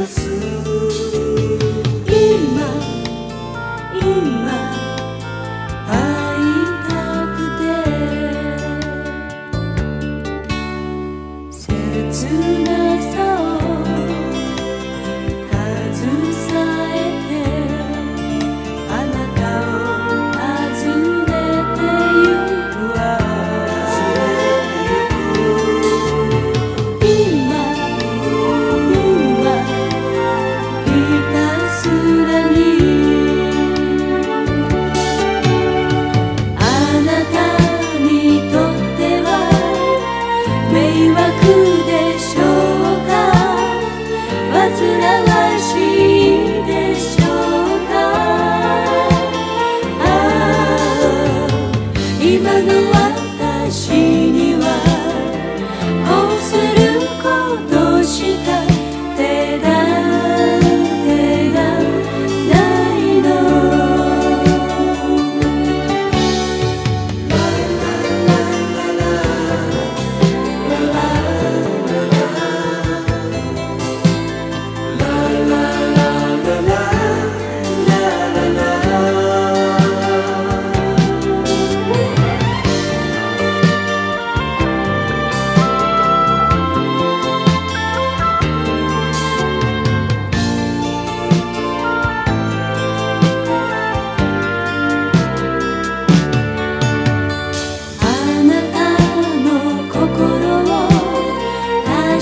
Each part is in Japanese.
くし今の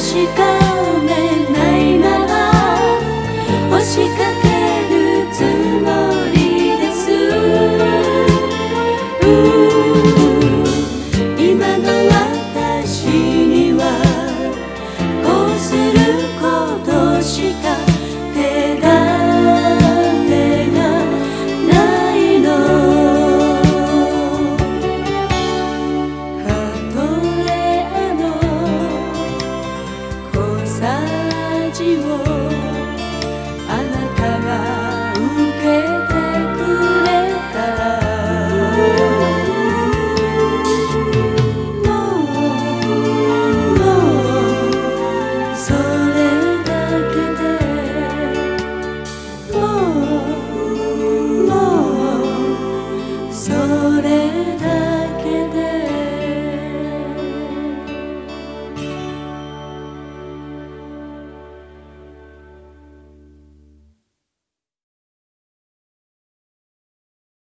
几个